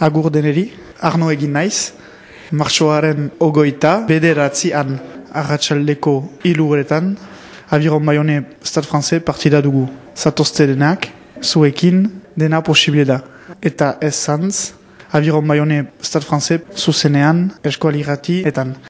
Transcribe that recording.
agur deneri, arno egin naiz, martxoaren ogoita, bederatzian arratsaldeko iluretan, Aviron baione Stade Francais partida dugu. Zatozte denak, zuekin, dena posible da. Eta ez zantz, Aviron baione Stade Francais zuzenean eskoalirati etan.